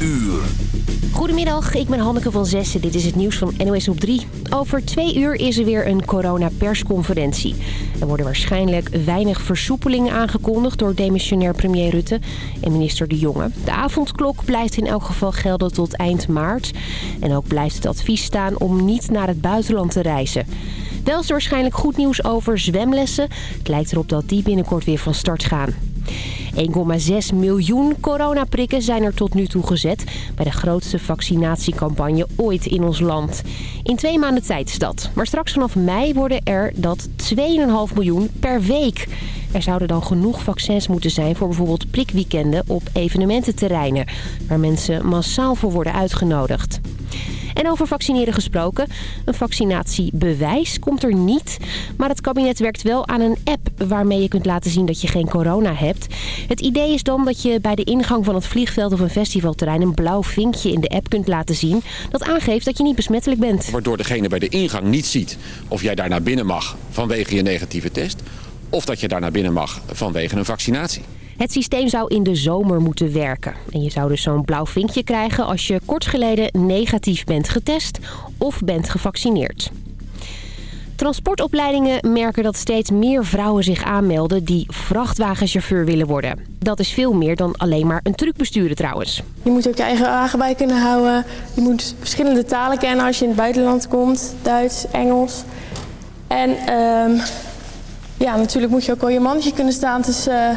uur. Goedemiddag, ik ben Hanneke van Zessen. Dit is het nieuws van NOS op 3. Over twee uur is er weer een coronapersconferentie. Er worden waarschijnlijk weinig versoepelingen aangekondigd... door demissionair premier Rutte en minister De Jonge. De avondklok blijft in elk geval gelden tot eind maart. En ook blijft het advies staan om niet naar het buitenland te reizen. Wel is er waarschijnlijk goed nieuws over zwemlessen. Het lijkt erop dat die binnenkort weer van start gaan. 1,6 miljoen coronaprikken zijn er tot nu toe gezet... bij de grootste vaccinatiecampagne ooit in ons land. In twee maanden tijd is dat. Maar straks vanaf mei worden er dat 2,5 miljoen per week. Er zouden dan genoeg vaccins moeten zijn voor bijvoorbeeld prikweekenden op evenemententerreinen... waar mensen massaal voor worden uitgenodigd. En over vaccineren gesproken. Een vaccinatiebewijs komt er niet. Maar het kabinet werkt wel aan een app waarmee je kunt laten zien dat je geen corona hebt. Het idee is dan dat je bij de ingang van het vliegveld of een festivalterrein... een blauw vinkje in de app kunt laten zien dat aangeeft dat je niet besmettelijk bent. Waardoor degene bij de ingang niet ziet of jij daar naar binnen mag vanwege je negatieve test... of dat je daar naar binnen mag vanwege een vaccinatie. Het systeem zou in de zomer moeten werken. En je zou dus zo'n blauw vinkje krijgen als je kort geleden negatief bent getest of bent gevaccineerd. Transportopleidingen merken dat steeds meer vrouwen zich aanmelden die vrachtwagenchauffeur willen worden. Dat is veel meer dan alleen maar een truck besturen trouwens. Je moet ook je eigen wagen bij kunnen houden. Je moet verschillende talen kennen als je in het buitenland komt. Duits, Engels. En um, ja, natuurlijk moet je ook al je mannetje kunnen staan tussen... Uh,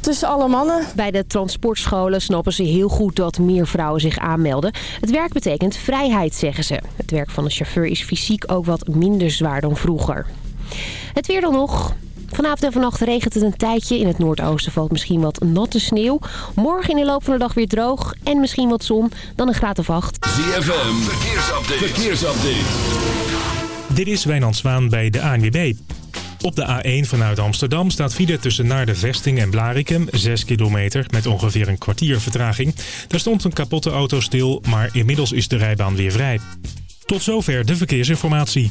tussen alle mannen. Bij de transportscholen snappen ze heel goed dat meer vrouwen zich aanmelden. Het werk betekent vrijheid, zeggen ze. Het werk van de chauffeur is fysiek ook wat minder zwaar dan vroeger. Het weer dan nog. Vanavond en vannacht regent het een tijdje. In het noordoosten valt misschien wat natte sneeuw. Morgen in de loop van de dag weer droog en misschien wat zon. Dan een graad of acht. ZFM, verkeersupdate. verkeersupdate. Dit is Wijnand Zwaan bij de ANWB. Op de A1 vanuit Amsterdam staat file tussen naar de Vesting en Blarikum, 6 kilometer met ongeveer een kwartier vertraging. Daar stond een kapotte auto stil, maar inmiddels is de rijbaan weer vrij. Tot zover de verkeersinformatie.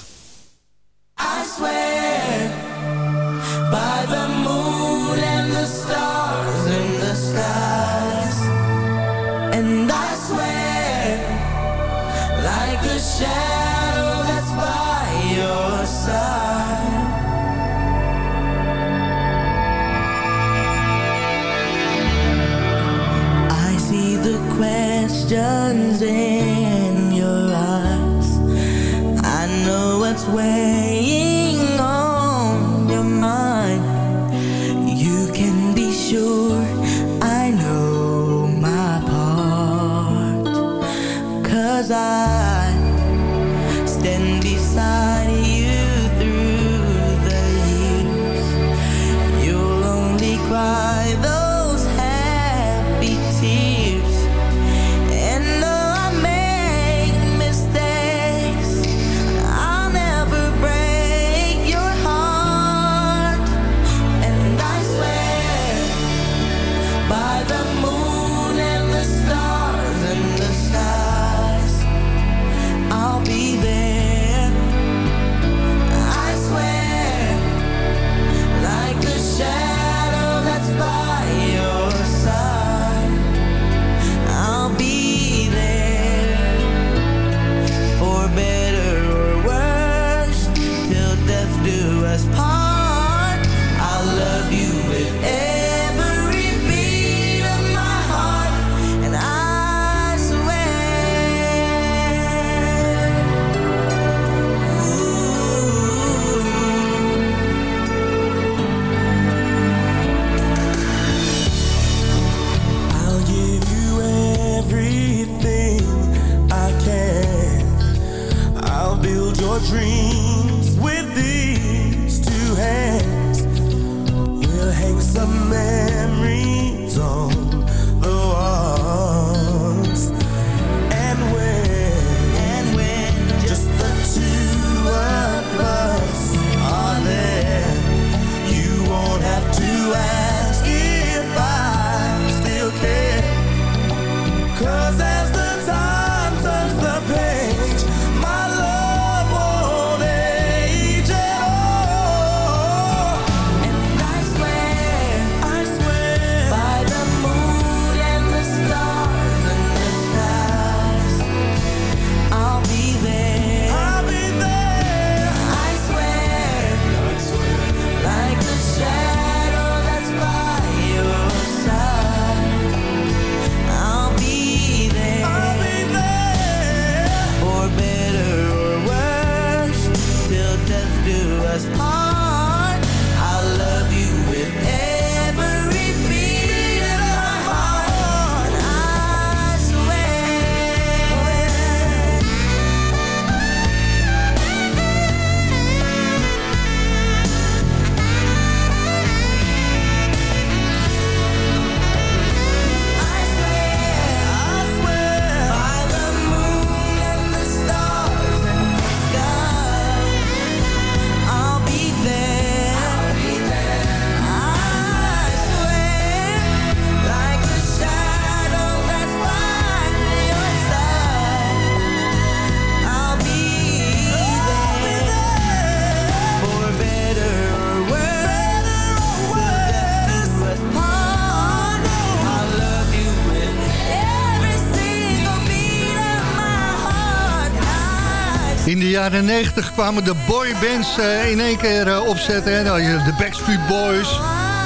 Jaren 90 kwamen de boybands in één keer opzetten. Hè? Nou, de Backstreet Boys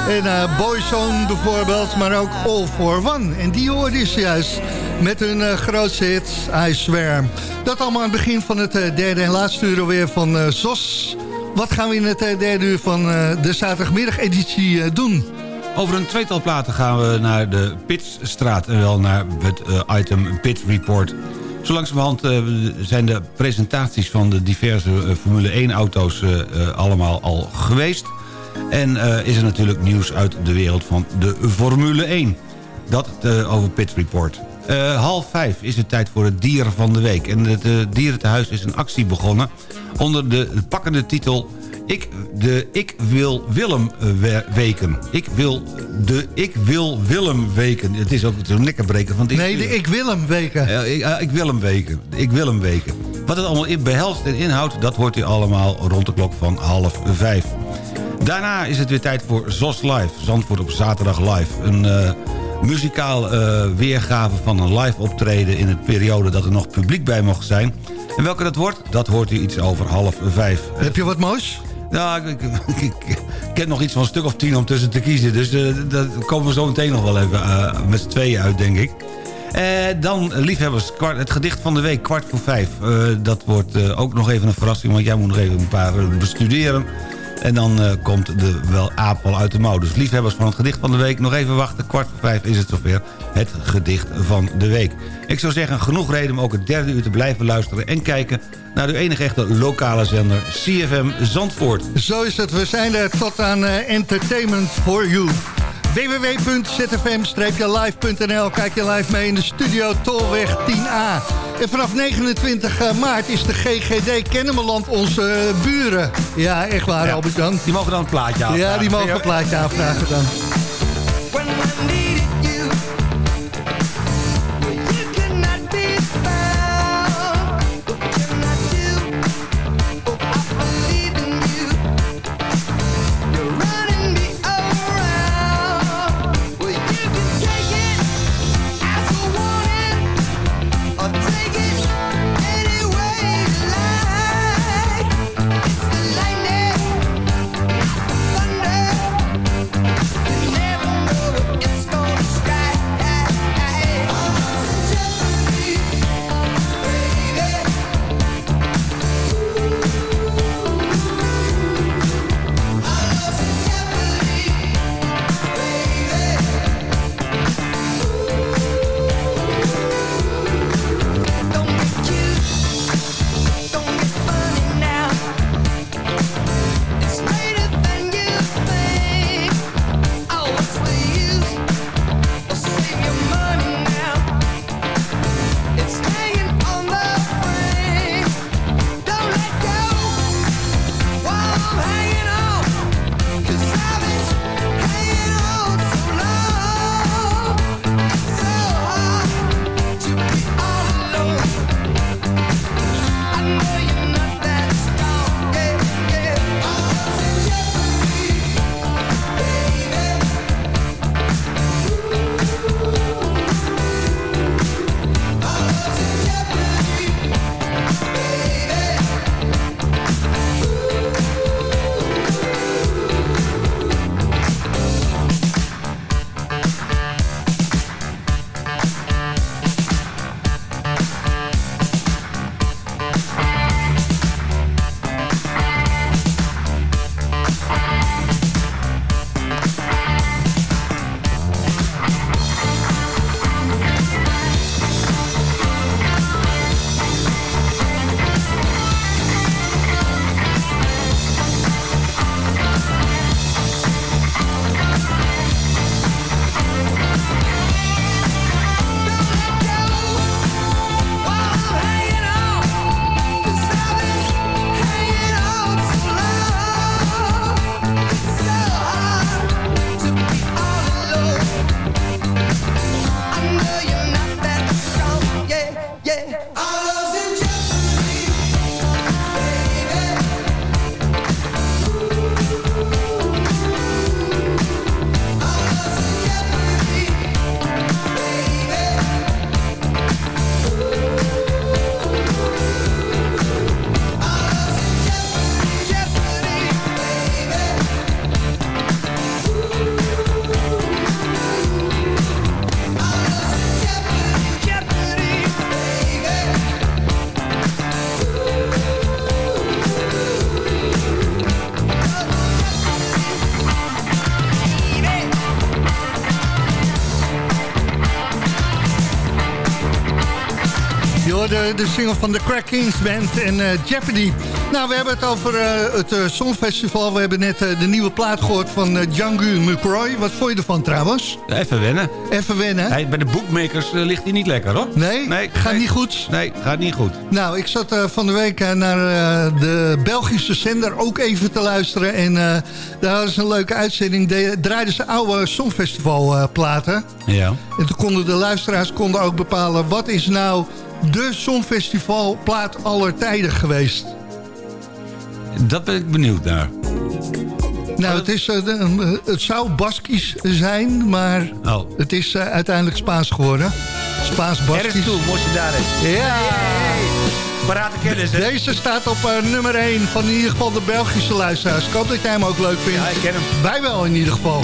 en Boyzone bijvoorbeeld, maar ook All for One. En die hoorde je juist met hun grootste hit, I Swear. Dat allemaal aan het begin van het derde en laatste uur weer van ZOS... Wat gaan we in het eh, derde uur van eh, de zaterdagmiddag-editie eh, doen? Over een tweetal platen gaan we naar de Pitstraat... en wel naar het item Pit Report. Zo langzamerhand zijn de presentaties van de diverse Formule 1-auto's allemaal al geweest. En is er natuurlijk nieuws uit de wereld van de Formule 1. Dat over Pit Report. Half vijf is het tijd voor het dier van de week. En het uh, dierentehuis is een actie begonnen onder de pakkende titel... Ik, de Ik Wil Willem eh, weken. Ik wil de Ik Wil Willem weken. Het is ook een nekkenbreken. Want nee, de Ik Willem weken. Uh, ik, uh, ik wil hem weken. Ik wil hem weken. Wat het allemaal behelst en inhoudt... dat hoort u allemaal rond de klok van half vijf. Daarna is het weer tijd voor ZOS Live. Zandvoort op zaterdag live. Een uh, muzikaal weergave van een live optreden... in het periode dat er nog publiek bij mocht zijn... En welke dat wordt, dat hoort u iets over half vijf. Heb je wat moois? Nou, ik, ik, heb nog iets van een stuk of tien om tussen te kiezen. Dus uh, daar komen we zo meteen nog wel even uh, met z'n tweeën uit, denk ik. Uh, dan, liefhebbers, kwart, het gedicht van de week, kwart voor vijf. dat wordt ook nog even een verrassing, want jij moet nog even een paar bestuderen. En dan komt de wel aap uit de mouw. Dus liefhebbers van het gedicht van de week, nog even wachten. Kwart voor vijf is het zover. Het gedicht van de week. Ik zou zeggen, genoeg reden om ook het derde uur te blijven luisteren... en kijken naar de enige echte lokale zender CFM Zandvoort. Zo is het, we zijn er tot aan uh, Entertainment for You www.zfm-live.nl Kijk je live mee in de studio Tolweg 10A. En vanaf 29 eh, maart is de GGD Kennemerland onze eh, buren. Ja, echt waar, ja. Albert-Jan. Die mogen dan een plaatje aanvragen. Ja, die mogen een plaatje aanvragen dan. De, de single van de Crack Kings Band en uh, Jeopardy. Nou, we hebben het over uh, het uh, Songfestival. We hebben net de nieuwe plaat gehoord van Django McCroy. Wat vond je ervan trouwens? Even wennen. Even wennen. Bij de bookmakers ligt hij niet lekker, hoor. Nee? nee gaat nee. niet goed? Nee, gaat niet goed. Nou, ik zat van de week naar de Belgische zender ook even te luisteren. En daar ze een leuke uitzending. De, draaiden ze oude Songfestival platen. Ja. En toen konden de luisteraars konden ook bepalen... wat is nou de Songfestivalplaat aller tijden geweest? Dat ben ik benieuwd naar. Nou, het, is, uh, het zou Baskisch zijn, maar oh. het is uh, uiteindelijk Spaans geworden. Spaans-Baskisch. Er is toe, moest je daar eens. Ja! Parate kennis, hè? Deze staat op uh, nummer 1 van in ieder geval de Belgische luisteraars. Ik hoop dat jij hem ook leuk vindt. Ja, ik ken hem. Wij wel in ieder geval.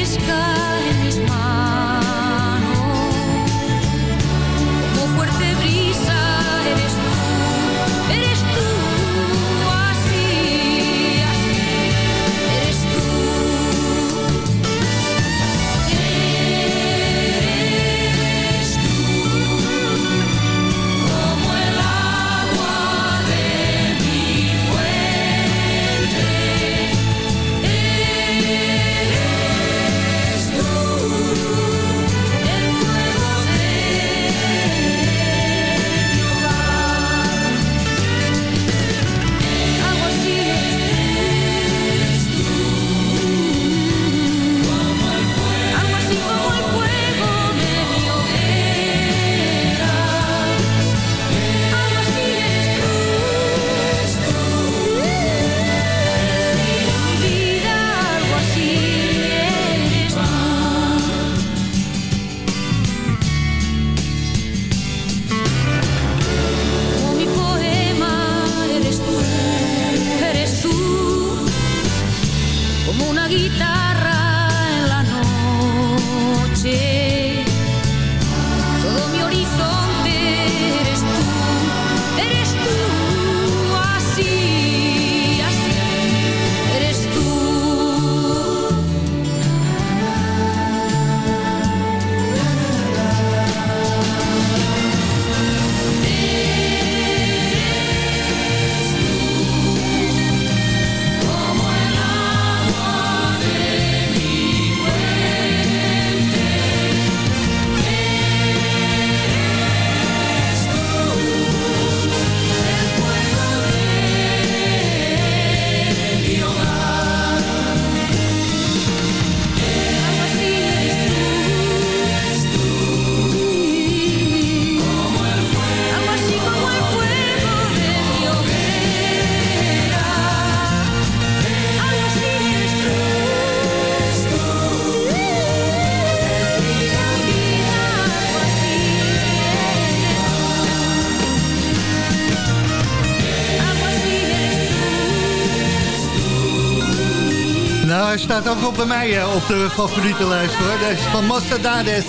staat ook op bij mij eh, op de favoriete lijst hoor. Deze is van Mastadades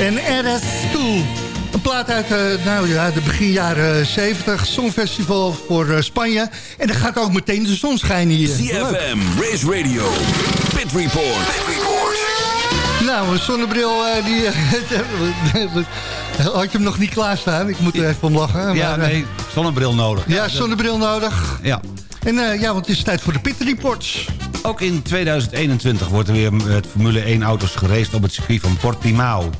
en RS2. Een plaat uit eh, nou, ja, de begin jaren 70. Songfestival voor eh, Spanje. En er gaat ook meteen de zon schijnen hier. CFM, Race Radio, Pit Report. Pit Report. Nou, een zonnebril, die... had je hem nog niet klaarstaan? Ik moet er even om lachen. Ja, maar, eh, nee, zonnebril nodig. Ja, zonnebril nodig. Ja. En eh, ja, want het is tijd voor de Pit Reports. Ook in 2021 wordt er weer met Formule 1 auto's geraced op het circuit van Portimao.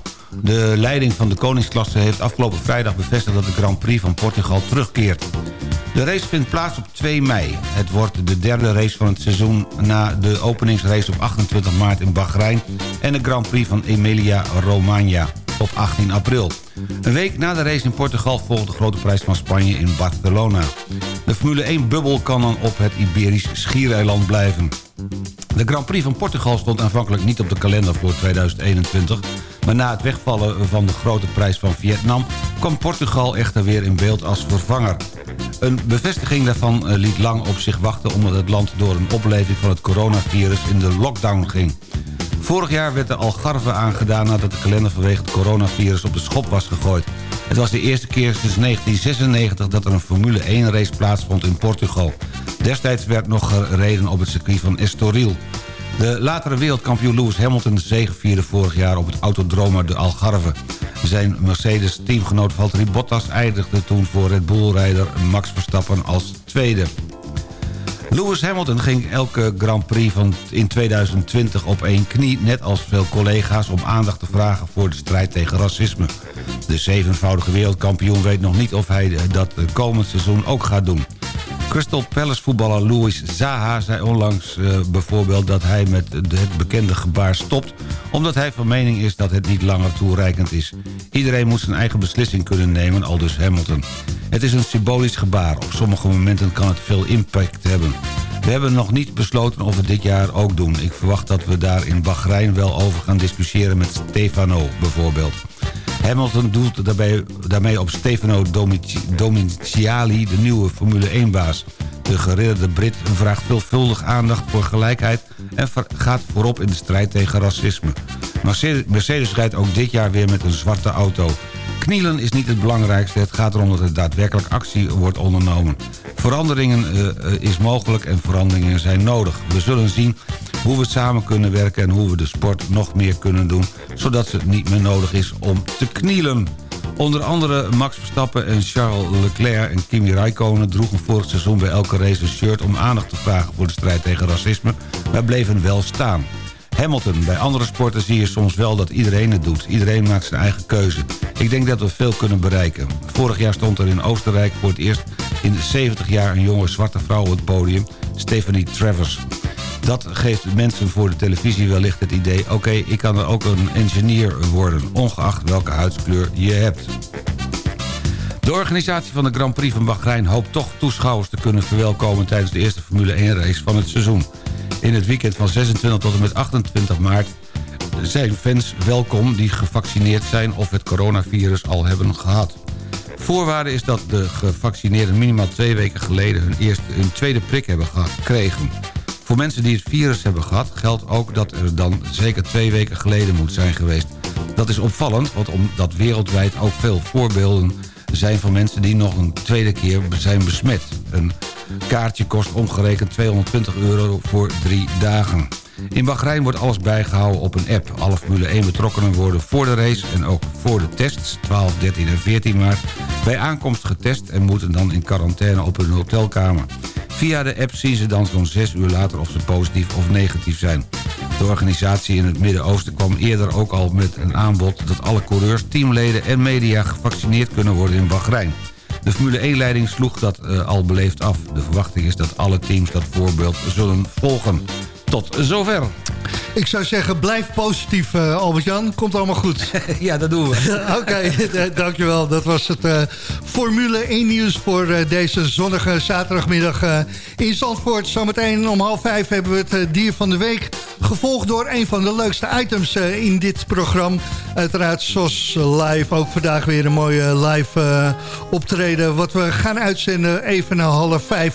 De leiding van de koningsklasse heeft afgelopen vrijdag bevestigd dat de Grand Prix van Portugal terugkeert. De race vindt plaats op 2 mei. Het wordt de derde race van het seizoen na de openingsrace op 28 maart in Bahrein... en de Grand Prix van Emilia-Romagna op 18 april. Een week na de race in Portugal volgt de grote prijs van Spanje in Barcelona. De Formule 1-bubbel kan dan op het Iberisch schiereiland blijven. De Grand Prix van Portugal stond aanvankelijk niet op de kalender voor 2021... Maar na het wegvallen van de grote prijs van Vietnam... kwam Portugal echter weer in beeld als vervanger. Een bevestiging daarvan eh, liet lang op zich wachten... omdat het land door een opleving van het coronavirus in de lockdown ging. Vorig jaar werd de Algarve aangedaan nadat de kalender vanwege het coronavirus op de schop was gegooid. Het was de eerste keer sinds 1996 dat er een Formule 1 race plaatsvond in Portugal. Destijds werd nog gereden op het circuit van Estoril. De latere wereldkampioen Lewis Hamilton zegevierde vorig jaar op het Autodromo de Algarve. Zijn Mercedes-teamgenoot Valtteri Bottas eindigde toen voor Red Bull-rijder Max Verstappen als tweede. Lewis Hamilton ging elke Grand Prix van in 2020 op één knie... net als veel collega's om aandacht te vragen voor de strijd tegen racisme. De zevenvoudige wereldkampioen weet nog niet of hij dat komend seizoen ook gaat doen. Crystal Palace voetballer Louis Zaha zei onlangs uh, bijvoorbeeld dat hij met het bekende gebaar stopt... omdat hij van mening is dat het niet langer toereikend is. Iedereen moet zijn eigen beslissing kunnen nemen, al dus Hamilton. Het is een symbolisch gebaar. Op sommige momenten kan het veel impact hebben. We hebben nog niet besloten of we dit jaar ook doen. Ik verwacht dat we daar in Bahrein wel over gaan discussiëren met Stefano bijvoorbeeld. Hamilton doelt daarbij, daarmee op Stefano Domici, de nieuwe Formule 1-baas. De geridderde Brit vraagt veelvuldig aandacht voor gelijkheid... en gaat voorop in de strijd tegen racisme. Mercedes rijdt ook dit jaar weer met een zwarte auto. Knielen is niet het belangrijkste, het gaat erom dat er daadwerkelijk actie wordt ondernomen. Veranderingen uh, is mogelijk en veranderingen zijn nodig. We zullen zien hoe we samen kunnen werken en hoe we de sport nog meer kunnen doen... zodat het niet meer nodig is om te knielen. Onder andere Max Verstappen en Charles Leclerc en Kimi Raikkonen... droegen vorig seizoen bij elke race een shirt om aandacht te vragen voor de strijd tegen racisme... maar bleven wel staan. Hamilton. Bij andere sporten zie je soms wel dat iedereen het doet. Iedereen maakt zijn eigen keuze. Ik denk dat we veel kunnen bereiken. Vorig jaar stond er in Oostenrijk voor het eerst in 70 jaar... een jonge zwarte vrouw op het podium, Stephanie Travers. Dat geeft mensen voor de televisie wellicht het idee... oké, ik kan er ook een engineer worden... ongeacht welke huidskleur je hebt. De organisatie van de Grand Prix van Bahrein hoopt toch toeschouwers te kunnen verwelkomen... tijdens de eerste Formule 1-race van het seizoen. In het weekend van 26 tot en met 28 maart zijn fans welkom die gevaccineerd zijn of het coronavirus al hebben gehad. Voorwaarde is dat de gevaccineerden minimaal twee weken geleden hun, eerste, hun tweede prik hebben gekregen. Voor mensen die het virus hebben gehad geldt ook dat er dan zeker twee weken geleden moet zijn geweest. Dat is opvallend, want omdat wereldwijd ook veel voorbeelden zijn van mensen die nog een tweede keer zijn besmet. Een kaartje kost omgerekend 220 euro voor drie dagen. In Bahrein wordt alles bijgehouden op een app. Alle Formule 1 betrokkenen worden voor de race en ook voor de tests... 12, 13 en 14 maart bij aankomst getest... en moeten dan in quarantaine op hun hotelkamer. Via de app zien ze dan zo'n 6 uur later of ze positief of negatief zijn. De organisatie in het Midden-Oosten kwam eerder ook al met een aanbod... dat alle coureurs, teamleden en media gevaccineerd kunnen worden in Bahrein. De Formule 1-leiding sloeg dat uh, al beleefd af. De verwachting is dat alle teams dat voorbeeld zullen volgen. Tot zover. Ik zou zeggen, blijf positief, uh, Albert-Jan. Komt allemaal goed. ja, dat doen we. Oké, okay, dankjewel. Dat was het uh, Formule 1 nieuws voor uh, deze zonnige zaterdagmiddag in Zandvoort. Zometeen om half vijf hebben we het dier van de week. Gevolgd door een van de leukste items in dit programma. Uiteraard SOS Live. Ook vandaag weer een mooie live optreden. Wat we gaan uitzenden even na half vijf.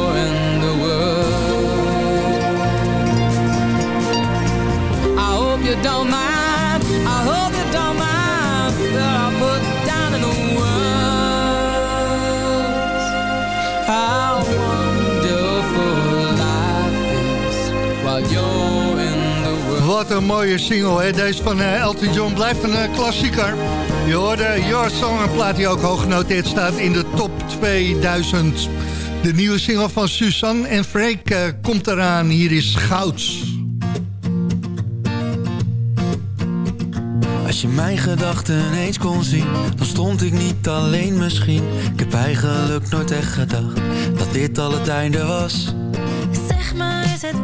een mooie single, hè? Deze van eh, Elton John blijft een eh, klassieker. Je hoorde Your Song, een plaat die ook hoog genoteerd staat in de top 2000. De nieuwe single van Suzanne en Freek eh, komt eraan. Hier is Gouds. Als je mijn gedachten eens kon zien, dan stond ik niet alleen misschien. Ik heb eigenlijk nooit echt gedacht dat dit al het einde was. Zeg maar, is het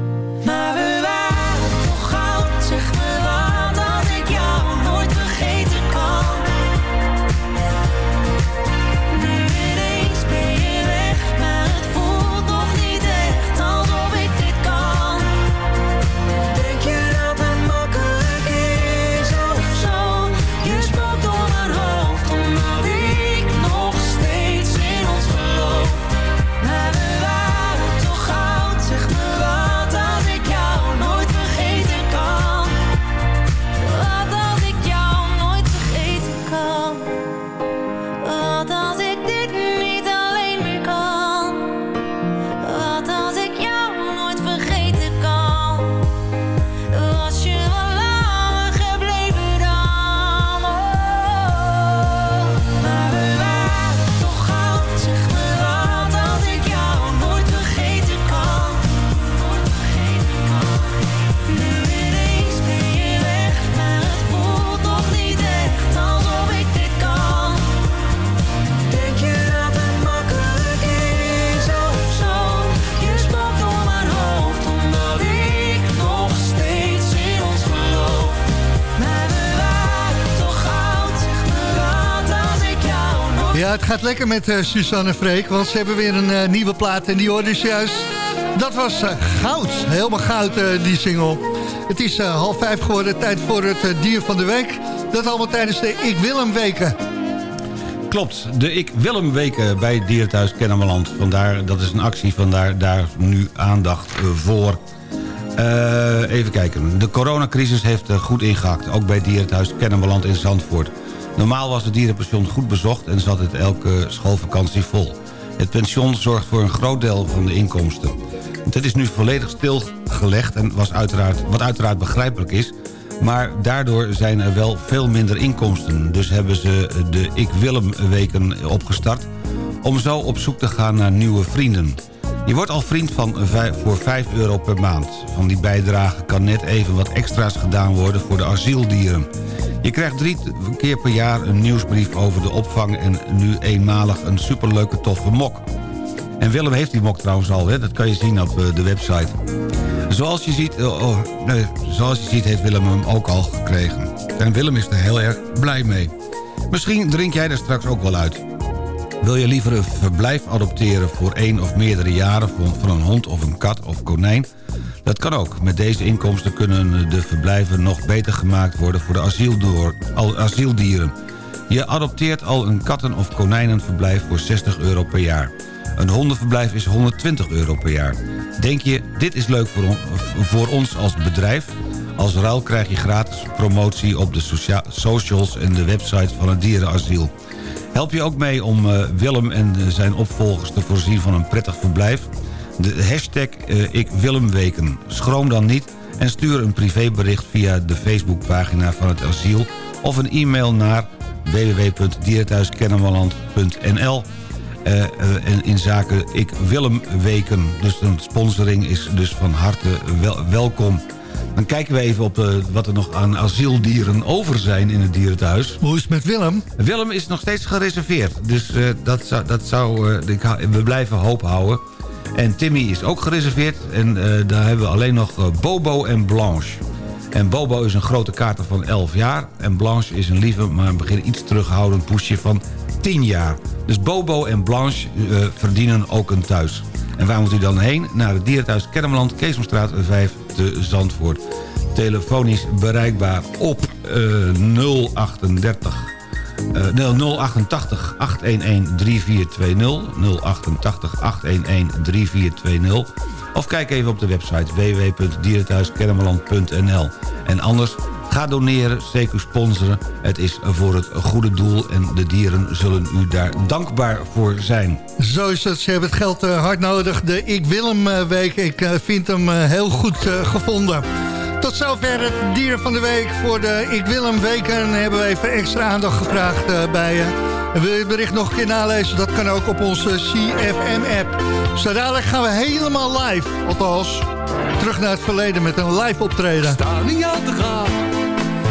Maar we gaat lekker met eh, Suzanne Freek, want ze hebben weer een eh, nieuwe plaat en die hoorde dus juist. Dat was eh, goud, helemaal goud die single. Het is half vijf geworden, tijd voor het dier van de week. Dat allemaal tijdens de Ik Wil Hem weken. Klopt, de Ik Willem weken bij Dierenthuis Kennemerland. Vandaar, dat is een actie, vandaar daar nu aandacht voor. Even kijken, de coronacrisis heeft goed ingehakt. Ook bij Dierenthuis Kennemerland in Zandvoort. Normaal was het dierenpension goed bezocht en zat het elke schoolvakantie vol. Het pension zorgt voor een groot deel van de inkomsten. Het is nu volledig stilgelegd en was uiteraard, wat uiteraard begrijpelijk is... maar daardoor zijn er wel veel minder inkomsten. Dus hebben ze de Ik Willem weken opgestart... om zo op zoek te gaan naar nieuwe vrienden. Je wordt al vriend van voor 5 euro per maand. Van die bijdrage kan net even wat extra's gedaan worden voor de asieldieren. Je krijgt drie keer per jaar een nieuwsbrief over de opvang... en nu eenmalig een superleuke toffe mok. En Willem heeft die mok trouwens al, hè? dat kan je zien op eh, de website. Zoals je, ziet, oh, oh, zoals je ziet heeft Willem hem ook al gekregen. En Willem is er heel erg blij mee. Misschien drink jij er straks ook wel uit. Wil je liever een verblijf adopteren voor één of meerdere jaren... van- een hond of een kat of konijn? Dat kan ook. Met deze inkomsten kunnen de verblijven nog beter gemaakt worden... voor de asieldieren. Je adopteert al een katten- of konijnenverblijf voor 60 euro per jaar. Een hondenverblijf is 120 euro per jaar. Denk je, dit is leuk voor, voor ons als bedrijf? Als ruil krijg je gratis promotie op de socia- socials en de website van het dierenasiel. Help je ook mee om eh, Willem en eh, zijn opvolgers te voorzien van een prettig verblijf? De hashtag eh, Ik Willemweken. Schroom dan niet en stuur een privébericht via de Facebookpagina van het asiel... of een e-mail naar www.dierenthuiskennemerland.nl eh, en in zaken Ik Willem Weken. Dus een sponsoring is dus van harte wel- welkom. Dan kijken we even op eh, wat er nog aan asieldieren over zijn in het dierenthuis. Hoe is het met Willem? Willem is nog steeds gereserveerd. Dus eh, dat zou, dat zou, eh, we blijven hoop houden. En Timmy is ook gereserveerd. En daar hebben we alleen nog Bobo en Blanche. En Bobo is een grote kater van 11 jaar. En Blanche is een lieve, maar een begin iets terughoudend poesje van 10 jaar. Dus Bobo en Blanche verdienen ook een thuis. En waar moet u dan heen? Naar het dierenthuis Kennemerland, Keesomstraat 5 te Zandvoort. Telefonisch bereikbaar op 038 nee, 088 811 3420 088 811 3420 of kijk even op de website www.dierenthuiskennemerland.nl en anders ga doneren, zeker sponsoren. Het is voor het goede doel en de dieren zullen u daar dankbaar voor zijn. Zo is het, ze hebben het geld eh, hard nodig. De Ik Wil Hem eh, week, ik eh, vind hem heel goed gevonden. Tot zover het dier van de week. Voor de Ik Wil Hem weken hebben we even extra aandacht gevraagd bij je. En wil je het bericht nog een keer nalezen? Dat kan ook op onze CFM-app. Zo dadelijk gaan we helemaal live. Althans, terug naar het verleden met een live optreden. sta niet aan te gaan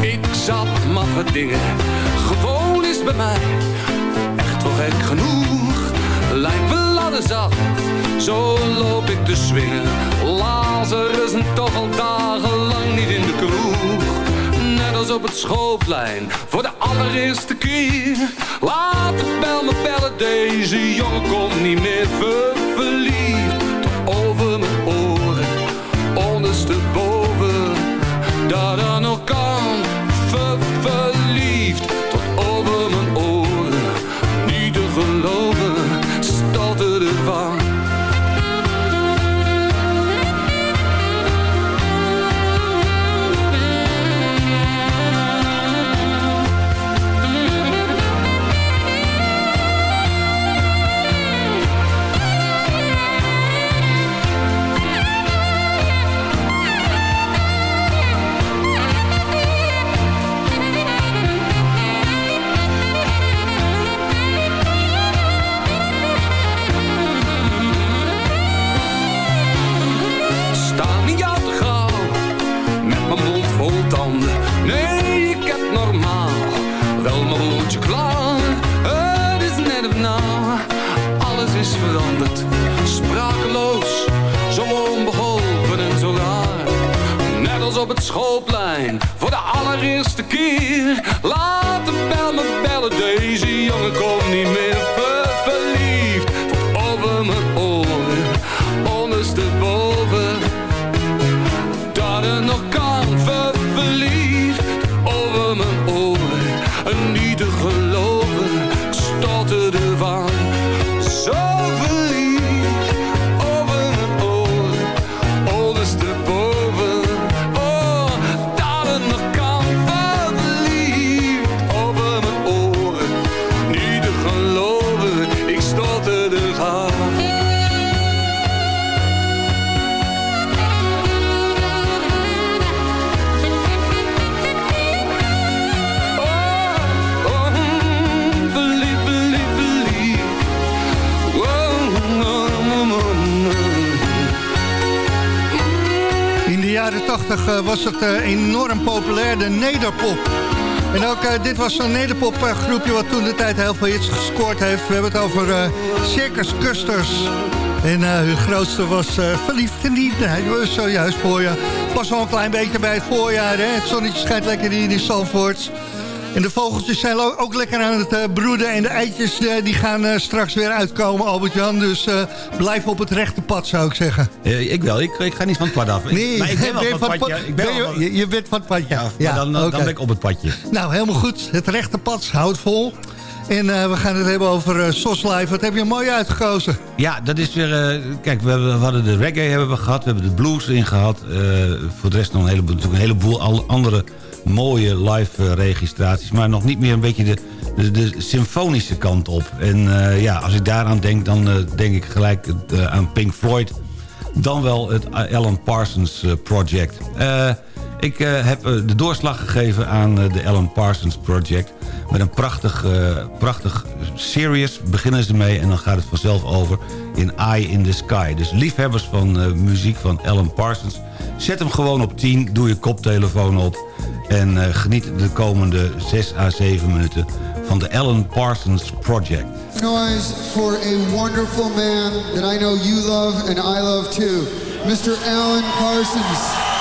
Ik zat maffe dingen. Gewoon is bij mij echt wel gek genoeg. Lijkt wel ladder zat, zo loop ik te swingen. Lazarus en toch al dagenlang niet in de kroeg. Net als op het schoolplein, voor de allereerste keer. Laat de bel me bellen, deze jongen komt niet meer ver verliefd. Tot over mijn oren, ondersteboven. Dat er nog kan, ver schoolplein voor de allereerste keer. Later was het eh, enorm populair, de nederpop. En ook eh, dit was zo'n nederpop eh, wat toen de tijd heel veel hits gescoord heeft. We hebben het over Circus Custers. En hun grootste was eh, Verliefd en niet. Zojuist voor je. Pas wel een klein beetje bij het voorjaar. Hè? Het zonnetje schijnt lekker in Zandvoort. En de vogeltjes zijn ook lekker aan het eh, broeden. En de eitjes eh, die gaan eh, straks weer uitkomen, Albert-Jan. Dus blijf op het rechte pad, zou ik zeggen. Eh, ik wel, ik, ik ga niet van het pad af. Nee, maar ik ben wel van het padje. Ik ben ben je, je bent van het padje. Ja, dan, ben ik op het padje. Nou, helemaal goed. Het rechte pad houdt vol. En we gaan het hebben over SOS Live. Wat heb je mooi uitgekozen? Ja, dat is weer... kijk, we, hebben, we hadden de reggae hebben we gehad. We hebben de blues erin gehad. eh, voor de rest nog een heleboel, natuurlijk een heleboel andere mooie live eh, registraties. Maar nog niet meer een beetje de, de, symfonische kant op. En eh, ja, als ik daaraan denk, dan eh, denk ik gelijk aan Pink Floyd. Dan wel het Alan Parsons Project. Ik heb de doorslag gegeven aan de Alan Parsons Project. Met een prachtig, prachtig series beginnen ze mee. En dan gaat het vanzelf over in Eye in the Sky. Dus liefhebbers van muziek van Alan Parsons. Zet hem gewoon op 10. Doe je koptelefoon op. En eh, geniet de komende 6 à 7 minuten van de Alan Parsons Project. Noise for a wonderful man that I know you love and I love too, Mr. Alan Parsons.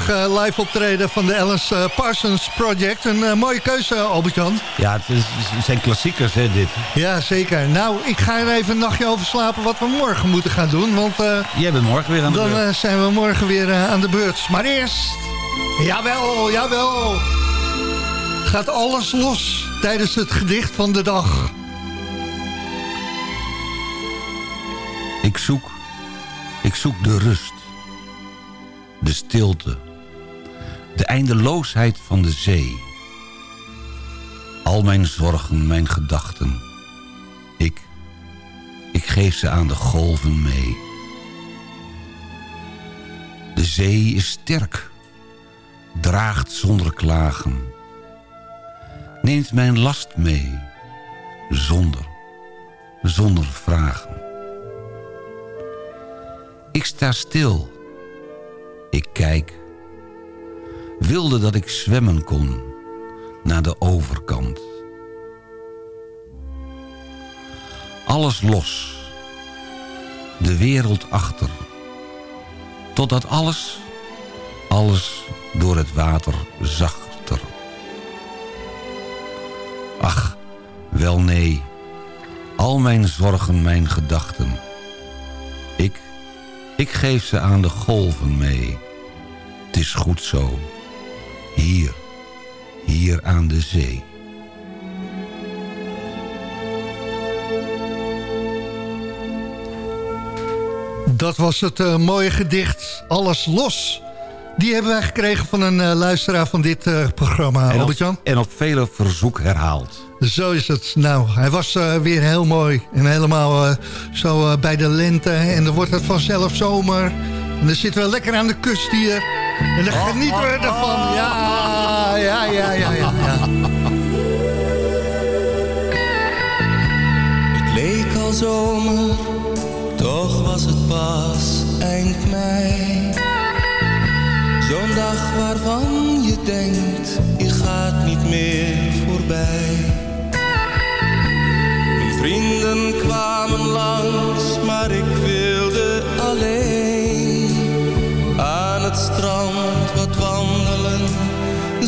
Geweldig eh, live optreden van de Alice eh, Parsons Project. Een eh, mooie keuze, Albert-Jan. Ja, het, is- het zijn klassiekers, hè, dit. Ja, zeker. Nou, ik ga er even een nachtje over slapen wat we morgen moeten gaan doen. Want Jij bent morgen weer aan de dan beurt. eh, zijn we morgen weer aan de beurt. Maar eerst, jawel, jawel. Gaat alles los tijdens het gedicht van de dag. Ik zoek, ik zoek de rust. De stilte. De eindeloosheid van de zee. Al mijn zorgen, mijn gedachten. Ik, ik geef ze aan de golven mee. De zee is sterk. Draagt zonder klagen. Neemt mijn last mee. Zonder, zonder vragen. Ik sta stil. Ik kijk. Wilde dat ik zwemmen kon naar de overkant. Alles los. De wereld achter. Totdat alles, alles door het water zachter. Ach, wel nee. Al mijn zorgen, mijn gedachten. Ik ik geef ze aan de golven mee. Het is goed zo. Hier, hier aan de zee. Dat was het eh, mooie gedicht Alles Los. Die hebben wij gekregen van een eh, luisteraar van dit eh, programma, En op, Albert-Jan. en op vele verzoek herhaald. Zo is het. Nou, hij was eh, weer heel mooi. En helemaal eh, zo bij de lente. En dan wordt het vanzelf zomer. En dan zitten we lekker aan de kust hier. En dan genieten we ervan. Ja, ja, ja, ja, ja. ja. Het leek al zomer, toch was het pas eind mei. Zo'n dag waarvan je denkt, je gaat niet meer voorbij. Mijn vrienden kwamen langs, maar ik wilde alleen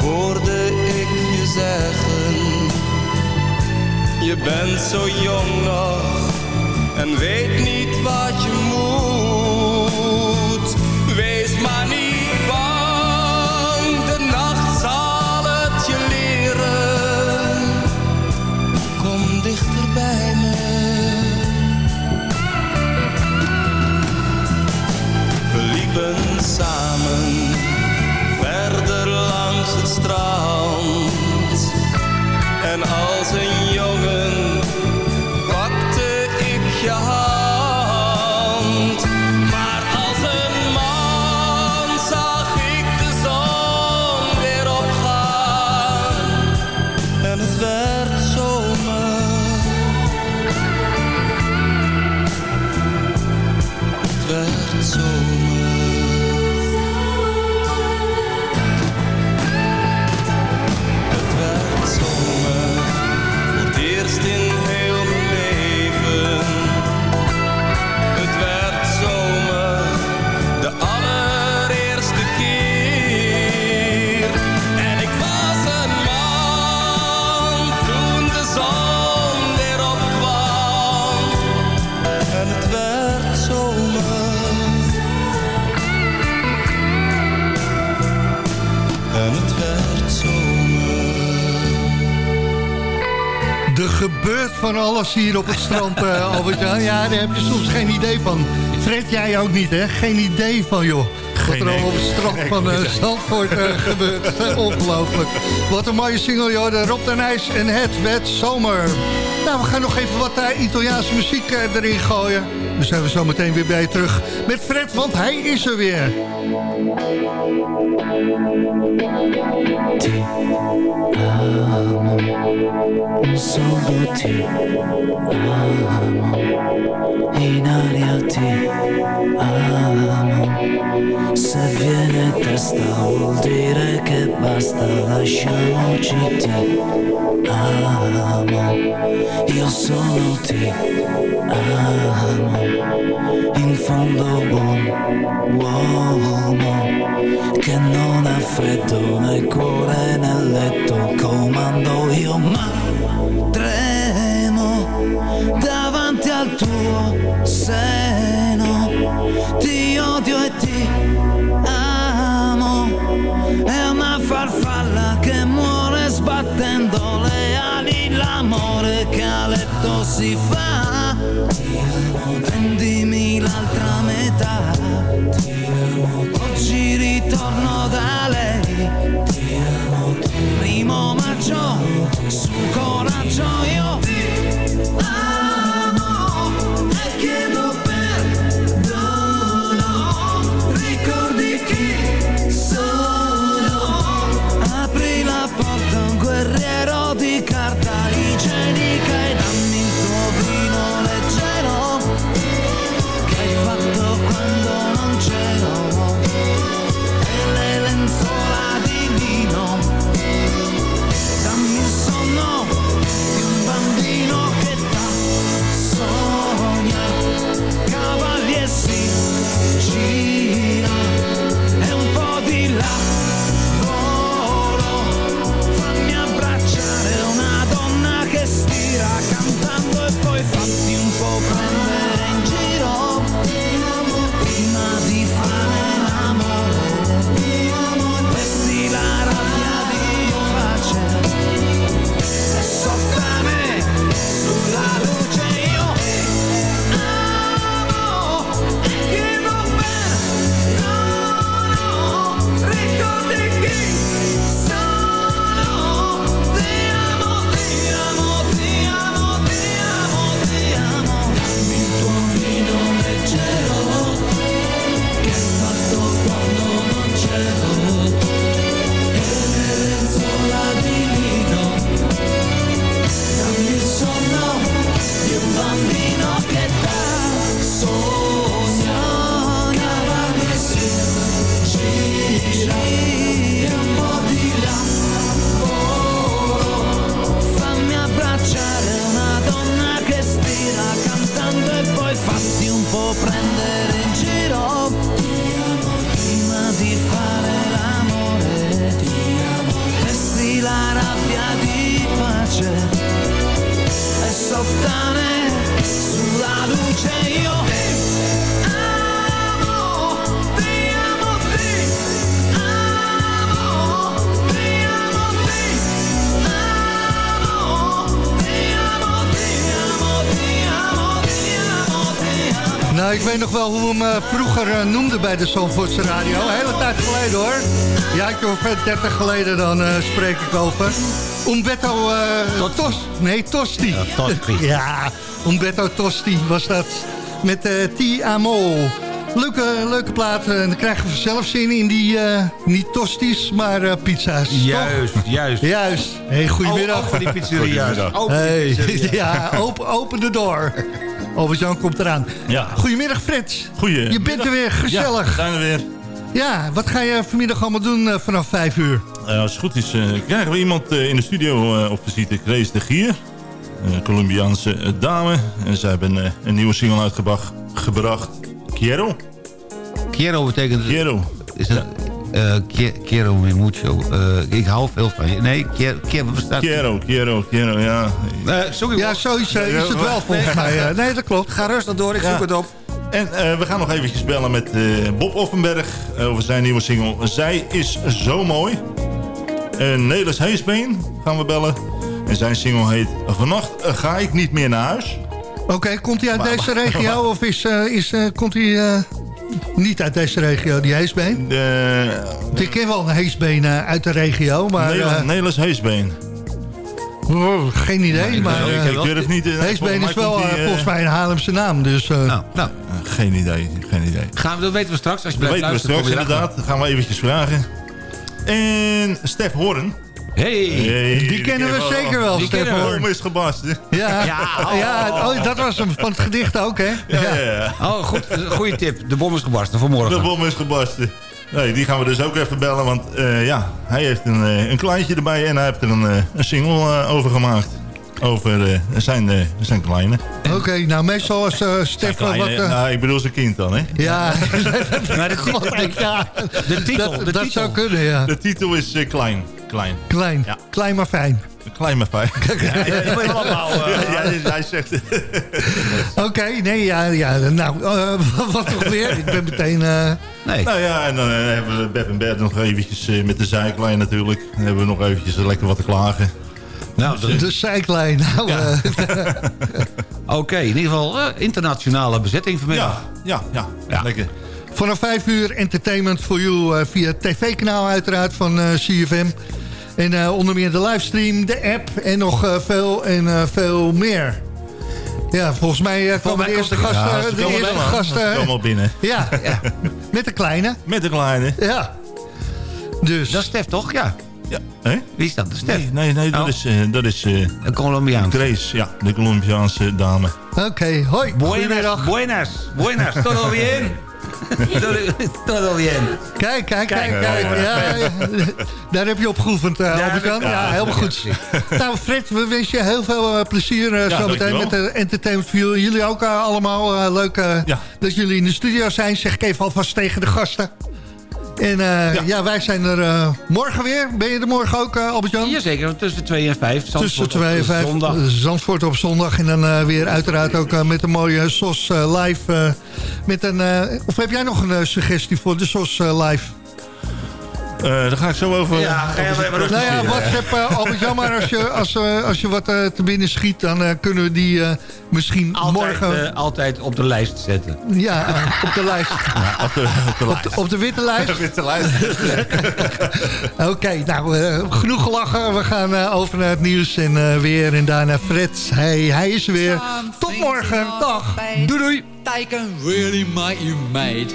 Hoorde ik je zeggen. Je bent zo jong nog en weet niet wat je gebeurt van alles hier op het strand, eh Albert-Jan. Ja, daar heb je soms geen idee van. Fred, jij ook niet, hè? Geen idee van, joh. Wat er idee. al op het strand van Nee. Zandvoort eh, gebeurt. Ongelooflijk. Wat een mooie single, joh. De Rob den IJs en het werd zomer. Nou, we gaan nog even wat Italiaanse muziek erin gooien. Dan zijn we zo meteen weer bij je terug met Fred, want hij is er weer. Se viene testa vuol dire che basta, lasciamoci ti amo. Io solo ti amo, in fondo buon uomo che non ha freddo nel cuore nel letto comando io ma tremo davanti al tuo seno. Ti odio e ti amo è una farfalla che muore sbattendo si fa prendimi l'altra metà. Oggi ritorno da lei. Primo maggio Su coraggio io I'm the wel hoe we hem eh, vroeger eh, noemden bij de Zandvoortse Radio. Een hele tijd geleden hoor. Ja, ik of 30 geleden dan eh, spreek ik over. Umberto eh Tos, nee, Tosti. Tosti. ja, Umberto Tosti was dat. Met eh Ti Amo. Leuke, leuke plaat. En dan krijgen we vanzelf zin in die, eh, niet tosties, maar eh, pizza's. toch? Juist, juist. Juist. Hey, goedemiddag. Van die van die Hey, ja, open, open de door. Albert-Jan komt eraan. Ja. Goedemiddag Frits. Goeie. Je bent er weer, gezellig. Ja, we zijn er weer. Ja, wat ga je vanmiddag allemaal doen eh, vanaf vijf uur? Eh, als het goed is, eh, krijgen we iemand in de studio op visite. Grace de Gier. Een Colombiaanse dame. En zij hebben een nieuwe single uitgebracht. Gebracht. Quiero. Quiero betekent... Quiero. Is het... qui- quiero me mucho. Eh, ik hou veel van je. Nee, quiero, quiero quiero, quiero, ja. Eh, sorry, Ja, zo is, eh, is het wel volgens mij. eh. Nee, dat klopt. Ga rustig door, ik Ja. zoek het op. En eh, we gaan nog eventjes bellen met eh, Bob Offenberg eh, over zijn nieuwe single. Zij is zo mooi. En Nelis Heesbeen gaan we bellen. En zijn single heet Vannacht eh, ga ik niet meer naar huis. Oké, komt hij uit Maar- deze regio of is, eh, is, eh, komt hij eh, niet uit deze regio, die heesbeen? De, Ik ken wel een heesbeen eh, uit de regio, maar... Eh, Nelis Heesbeen. oh, geen idee, Nee, maar... ik- eh, ik durf niet, heesbeen is wel die, volgens mij een Haarlemse naam, dus... eh, Nou, nou. Geen idee, geen idee. Gaan we, dat weten we straks. Als je Dat blijft weten we luisteren, straks inderdaad. Dat gaan we eventjes vragen. En Stef Hoorn. Hey. Die kennen we zeker wel, Die Stef kennen we. Bom is gebarsten. Ja, Ja, ja, oh. oh, dat was hem van het gedicht ook, hè? Ja, ja, ja. Oh, goed. Goede tip. De bom is gebarsten vanmorgen. De bom is gebarsten. Nee, die gaan we dus ook even bellen, want eh, ja, hij heeft een, eh, een kleintje erbij en hij heeft er een, eh, een single over gemaakt. Over zijn, zijn kleine. Oké, nou meestal als eh Stef wel wat... Nou, ik bedoel zijn kind dan, hè? ja, Maar de, titel, de, ja, de titel. dat, de dat titel. zou kunnen, ja. De titel is Klein. Klein. Klein, Ja. klein maar fijn. Klein maar fijn. Hij- hij zegt... Oké, nee, ja, ja nou, eh, wat nog meer? Ik ben meteen... eh, nee. Nou ja, en dan eh, hebben we Beb en Bert nog eventjes met de zijklijn natuurlijk. Dan hebben we nog eventjes lekker wat te klagen. Nou, dat- de zijklijn. Nou, eh, Oké, in ieder geval internationale bezetting vanmiddag. Ja, ja, ja, Ja. Lekker. vanaf vijf uur entertainment voor you via het tv-kanaal uiteraard van CFM. En eh, onder meer de livestream, de app en nog eh, veel en eh, veel meer. Ja, volgens mij eh, komen mij de eerste er- gasten... Ja, de eerste wel aan. gasten Ze komen al binnen. ja, ja, met de kleine. Met de kleine. Ja. Dus, Dat is Stef, toch? Ja. Ja. Hè? Wie is dat? De Stef? Nee, nee, nee, dat Oh. is, eh, dat is eh, Een Colombiaan. Grace, ja, de Colombiaanse dame. oké, hoi. Buenas, Goedemiddag. buenas, buenas. Todo bien? Todo- bien. Kijk, kijk, kijk, Kijk, kijk. Ja. Daar heb je op geoefend, uh, Ja, Albert-Jan. Ja, helemaal goed. Nou, Fred, we wensen je heel veel eh, plezier uh, Ja, zometeen met de Entertainment View. Jullie ook allemaal leuk eh, Ja. dat jullie in de studio zijn. Zeg ik even alvast tegen de gasten. En eh, ja. Ja. wij zijn er eh, morgen weer. Ben je er morgen ook, uh, Albert-Jan? Jazeker, tussen 2 en 5. Tussen 2 en 5. Zondag. Zandvoort op zondag. En dan weer uiteraard ook met een mooie SOS live. met een, of heb jij nog een suggestie voor de SOS live? Eh, daar ga ik zo over... Ja, ga je maar Nou ja. WhatsApp, uh, Albert Jan, maar als je, als, eh, als je wat eh, te binnen schiet... dan eh, kunnen we die eh, misschien Altijd, morgen... eh, altijd op de lijst zetten. ja, eh, op de lijst. Ja, op de, op de Op lijst. de, op de witte lijst. Witte lijst. Oké, nou, eh, genoeg gelachen. We gaan eh, over naar het nieuws en eh, weer. En daarna Fred. Hij, hij is er weer. Tot morgen. Dag. Doei doei. Can really make you mad.